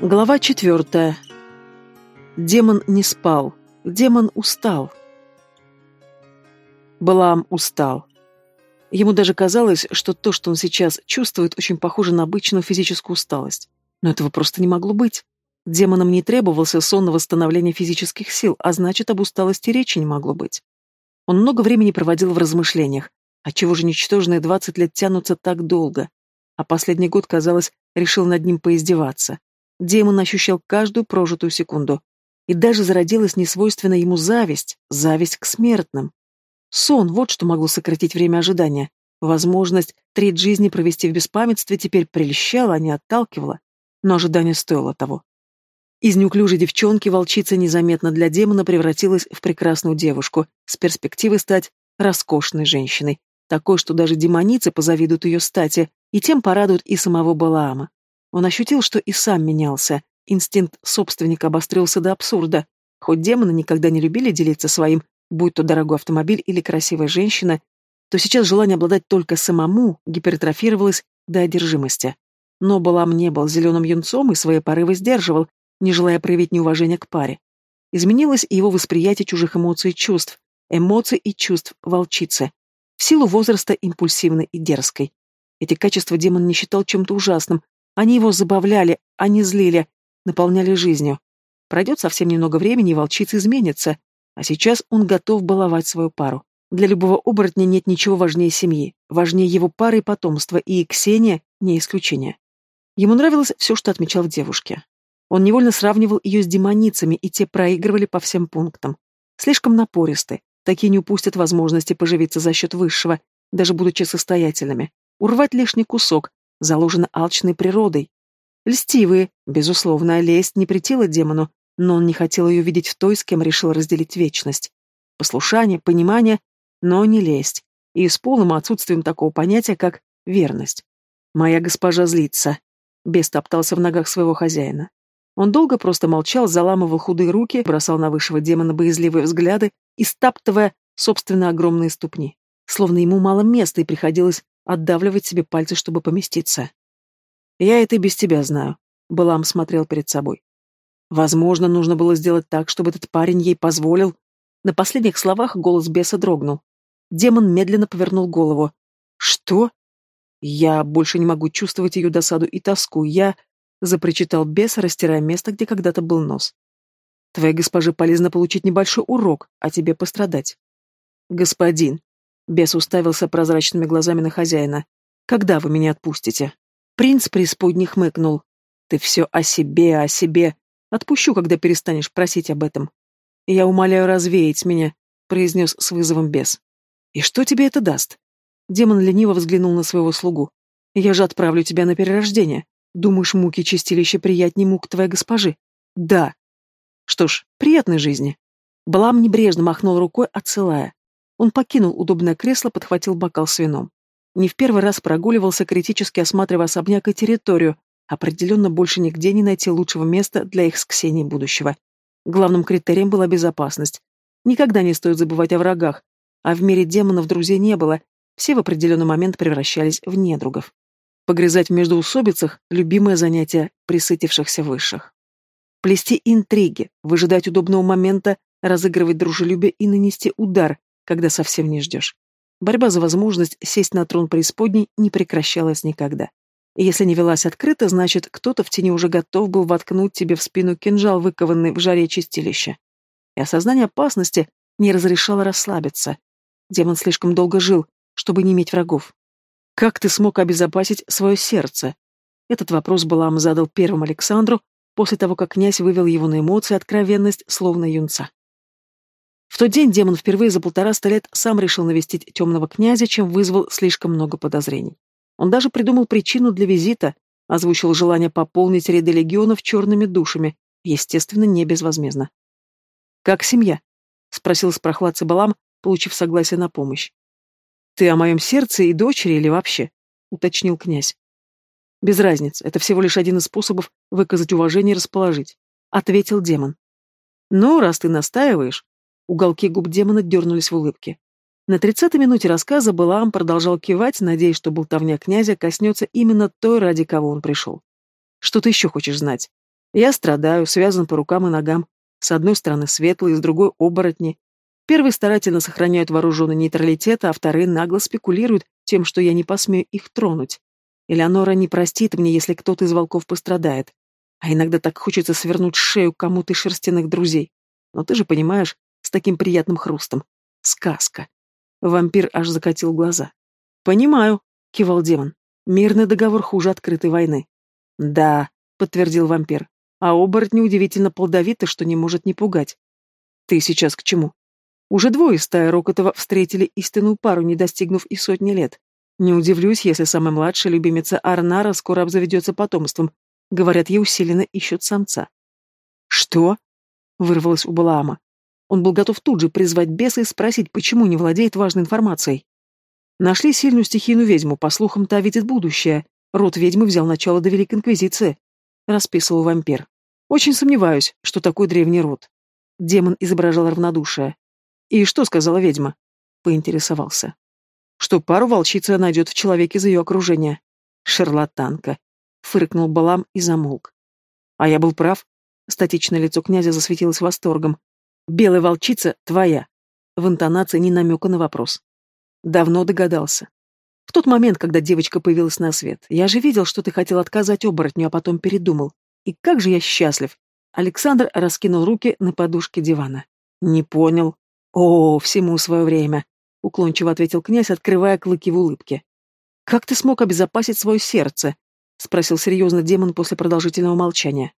Глава четвертая. Демон не спал. Демон устал. Балаам устал. Ему даже казалось, что то, что он сейчас чувствует, очень похоже на обычную физическую усталость. Но этого просто не могло быть. Демонам не требовался сон на восстановление физических сил, а значит, об усталости речи не могло быть. Он много времени проводил в размышлениях. Отчего же ничтожные двадцать лет тянутся так долго? А последний год, казалось, решил над ним поиздеваться. Демон ощущал каждую прожитую секунду. И даже зародилась несвойственная ему зависть, зависть к смертным. Сон — вот что могло сократить время ожидания. Возможность треть жизни провести в беспамятстве теперь прельщала, а не отталкивала. Но ожидание стоило того. Из неуклюжей девчонки волчица незаметно для демона превратилась в прекрасную девушку, с перспективой стать роскошной женщиной, такой, что даже демоницы позавидуют ее стати, и тем порадуют и самого Балаама. Он ощутил, что и сам менялся, инстинкт собственника обострился до абсурда. Хоть демоны никогда не любили делиться своим, будь то дорогой автомобиль или красивая женщина, то сейчас желание обладать только самому гипертрофировалось до одержимости. Но Балам не был зеленым юнцом и свои порывы сдерживал, не желая проявить неуважение к паре. Изменилось и его восприятие чужих эмоций и чувств, эмоций и чувств волчицы, в силу возраста импульсивной и дерзкой. Эти качества демон не считал чем-то ужасным, они его забавляли, не злили, наполняли жизнью. Пройдет совсем немного времени, и волчица изменится, а сейчас он готов баловать свою пару. Для любого оборотня нет ничего важнее семьи, важнее его пары и потомства, и Ксения не исключение. Ему нравилось все, что отмечал в девушке. Он невольно сравнивал ее с демоницами, и те проигрывали по всем пунктам. Слишком напористы, такие не упустят возможности поживиться за счет высшего, даже будучи состоятельными. Урвать лишний кусок, заложено алчной природой. Льстивые, безусловно, лесть не претила демону, но он не хотел ее видеть в той, с кем решил разделить вечность. Послушание, понимание, но не лесть, и с полным отсутствием такого понятия, как верность. «Моя госпожа злится», — бес топтался в ногах своего хозяина. Он долго просто молчал, заламывал худые руки, бросал на высшего демона боязливые взгляды и стаптывая, собственно, огромные ступни. Словно ему мало места и приходилось отдавливать себе пальцы, чтобы поместиться. «Я это и без тебя знаю», — Балам смотрел перед собой. Возможно, нужно было сделать так, чтобы этот парень ей позволил. На последних словах голос беса дрогнул. Демон медленно повернул голову. «Что?» «Я больше не могу чувствовать ее досаду и тоску. Я...» — запричитал бес, растирая место, где когда-то был нос. «Твоей госпоже полезно получить небольшой урок, а тебе пострадать». «Господин», — бес уставился прозрачными глазами на хозяина, — «когда вы меня отпустите?» Принц преисподней хмыкнул. «Ты все о себе, о себе. Отпущу, когда перестанешь просить об этом». «Я умоляю развеять меня», — произнес с вызовом бес. «И что тебе это даст?» Демон лениво взглянул на своего слугу. «Я же отправлю тебя на перерождение. Думаешь, муки чистилища приятнее мук твоей госпожи? Да. Что ж, приятной жизни. Балам небрежно махнул рукой, отсылая. Он покинул удобное кресло, подхватил бокал с вином. Не в первый раз прогуливался, критически осматривая особняк и территорию. Определенно больше нигде не найти лучшего места для их с Ксенией будущего. Главным критерием была безопасность. Никогда не стоит забывать о врагах. А в мире демонов друзей не было. Все в определенный момент превращались в недругов. Погрязать в междоусобицах – любимое занятие присытившихся высших. Плести интриги, выжидать удобного момента, разыгрывать дружелюбие и нанести удар, когда совсем не ждешь. Борьба за возможность сесть на трон преисподней не прекращалась никогда. И если не велась открыто, значит, кто-то в тени уже готов был воткнуть тебе в спину кинжал, выкованный в жаре чистилища. И осознание опасности не разрешало расслабиться. Демон слишком долго жил, чтобы не иметь врагов. Как ты смог обезопасить свое сердце? Этот вопрос Балам задал первым Александру, после того, как князь вывел его на эмоции откровенность, словно юнца. В тот день демон впервые за полтораста лет сам решил навестить темного князя, чем вызвал слишком много подозрений. Он даже придумал причину для визита, озвучил желание пополнить ряды легионов черными душами, естественно, не безвозмездно. «Как семья?» — спросил с прохладцей Балам, получив согласие на помощь. «Ты о моем сердце и дочери или вообще?» — уточнил князь. «Без разницы, это всего лишь один из способов выказать уважение и расположить», — ответил демон. «Ну, раз ты настаиваешь...» Уголки губ демона дернулись в улыбке. На тридцатой минуте рассказа Балаам продолжал кивать, надеясь, что болтовня князя коснется именно той, ради кого он пришел. «Что ты еще хочешь знать?» Я страдаю, связан по рукам и ногам. С одной стороны светлые, с другой — оборотни. Первые старательно сохраняют вооруженный нейтралитет, а вторые нагло спекулируют тем, что я не посмею их тронуть. Элеонора не простит мне, если кто-то из волков пострадает. А иногда так хочется свернуть шею кому-то из шерстяных друзей. Но ты же понимаешь, с таким приятным хрустом. Сказка. Вампир аж закатил глаза. «Понимаю», — кивал демон. «Мирный договор хуже открытой войны». «Да», — подтвердил вампир. «А оборотни удивительно плодовиты, что не может не пугать». «Ты сейчас к чему?» Уже двое стая Рокотова встретили истинную пару, не достигнув и сотни лет. Не удивлюсь, если самая младшая любимица Арнара скоро обзаведется потомством. Говорят, ей усиленно ищут самца. «Что?» — вырвалось у Балаама. Он был готов тут же призвать беса и спросить, почему не владеет важной информацией. Нашли сильную стихийную ведьму, по слухам, та видит будущее. Род ведьмы взял начало до Великой Инквизиции. Расписывал вампир. Очень сомневаюсь, что такой древний род. Демон изображал равнодушие. «И что сказала ведьма?» Поинтересовался. «Что пару волчица найдет в человеке из ее окружения». «Шарлатанка», — фыркнул Балам и замолк. «А я был прав». Статичное лицо князя засветилось восторгом. «Белая волчица твоя». В интонации ни намека на вопрос. Давно догадался. В тот момент, когда девочка появилась на свет, я же видел, что ты хотел отказать оборотню, а потом передумал. И как же я счастлив. Александр раскинул руки на подушке дивана. Не понял. «О, всему свое время», — уклончиво ответил князь, открывая клыки в улыбке. «Как ты смог обезопасить свое сердце?» — спросил серьезно демон после продолжительного молчания.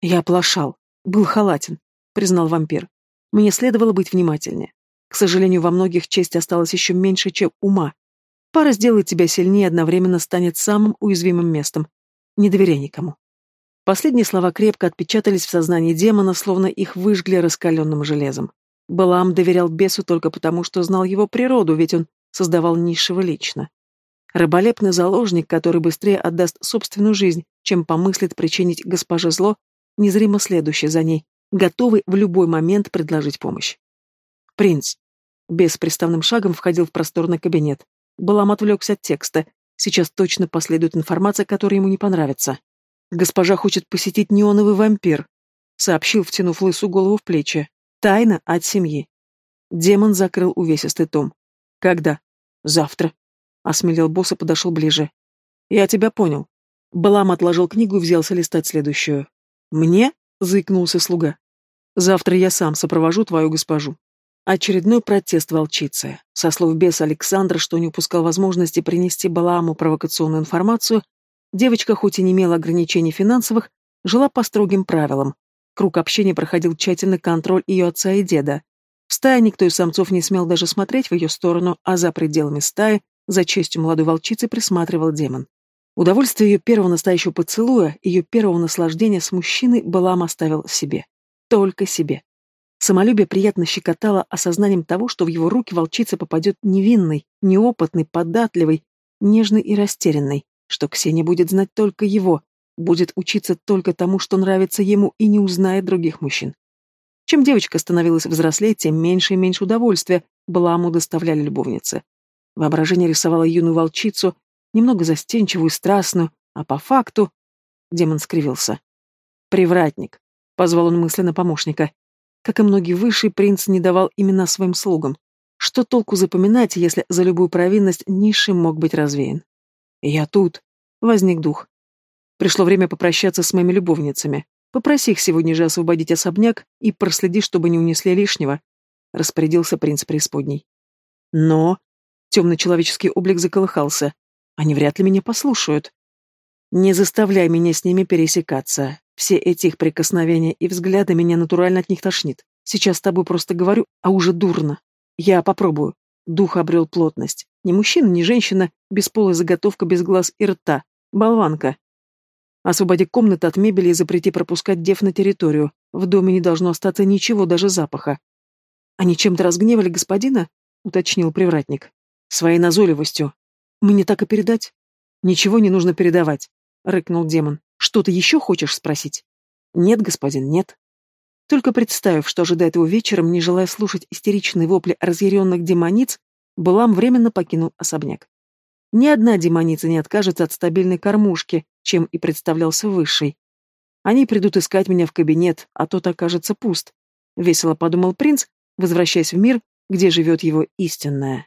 «Я оплошал. Был халатен», — признал вампир. «Мне следовало быть внимательнее. К сожалению, во многих честь осталось еще меньше, чем ума. Пара сделает тебя сильнее и одновременно станет самым уязвимым местом. Не доверяй никому». Последние слова крепко отпечатались в сознании демона, словно их выжгли раскаленным железом. Балаам доверял бесу только потому, что знал его природу, ведь он создавал низшего лично. Раболепный заложник, который быстрее отдаст собственную жизнь, чем помыслит причинить госпоже зло, незримо следующий за ней, готовый в любой момент предложить помощь. «Принц!» Бес приставным шагом входил в просторный кабинет. Балам отвлекся от текста. Сейчас точно последует информация, которая ему не понравится. «Госпожа хочет посетить неоновый вампир», — сообщил, втянув лысую голову в плечи. Тайна от семьи. Демон закрыл увесистый том. Когда? Завтра. Осмелел босс и подошел ближе. Я тебя понял. Балам отложил книгу и взялся листать следующую. Мне? Заикнулся слуга. Завтра я сам сопровожу твою госпожу. Очередной протест волчицы. Со слов беса Александра, что не упускал возможности принести Балааму провокационную информацию, девочка, хоть и не имела ограничений финансовых, жила по строгим правилам, Круг общения проходил тщательный контроль ее отца и деда. В стае никто из самцов не смел даже смотреть в ее сторону, а за пределами стаи, за честью молодой волчицы, присматривал демон. Удовольствие ее первого настоящего поцелуя, ее первого наслаждения с мужчиной Балам оставил себе. Только себе. Самолюбие приятно щекотало осознанием того, что в его руки волчица попадет невинной, неопытной, податливой, нежной и растерянной, что Ксения будет знать только его, будет учиться только тому, что нравится ему, и не узнает других мужчин. Чем девочка становилась взрослее, тем меньше и меньше удовольствия Баламу доставляли любовницы. Воображение рисовало юную волчицу, немного застенчивую и страстную, а по факту... Демон скривился. «Привратник», — позвал он мысленно помощника. Как и многие высшие, принц не давал имена своим слугам. Что толку запоминать, если за любую провинность низшим мог быть развеян? «Я тут», — возник дух. Пришло время попрощаться с моими любовницами. Попроси их сегодня же освободить особняк и проследи, чтобы не унесли лишнего», — распорядился принц преисподней. «Но...» — темный человеческий облик заколыхался. «Они вряд ли меня послушают. Не заставляй меня с ними пересекаться. Все эти их прикосновения и взгляды меня натурально от них тошнит. Сейчас с тобой просто говорю, а уже дурно. Я попробую». Дух обрел плотность. Ни мужчина, ни женщина, бесполая заготовка без глаз и рта. Болванка. Освободи комнаты от мебели и запрети пропускать дев на территорию. В доме не должно остаться ничего, даже запаха. Они чем-то разгневали господина? Уточнил привратник. Своей назойливостью. Мне так и передать? Ничего не нужно передавать, рыкнул демон. Что ты еще хочешь спросить? Нет, господин, нет. Только представив, что ожидает его вечером, не желая слушать истеричные вопли разъяренных демониц, Балам временно покинул особняк. Ни одна демоница не откажется от стабильной кормушки, чем и представлялся высший. Они придут искать меня в кабинет, а тот окажется пуст. Весело подумал принц, возвращаясь в мир, где живет его истинная.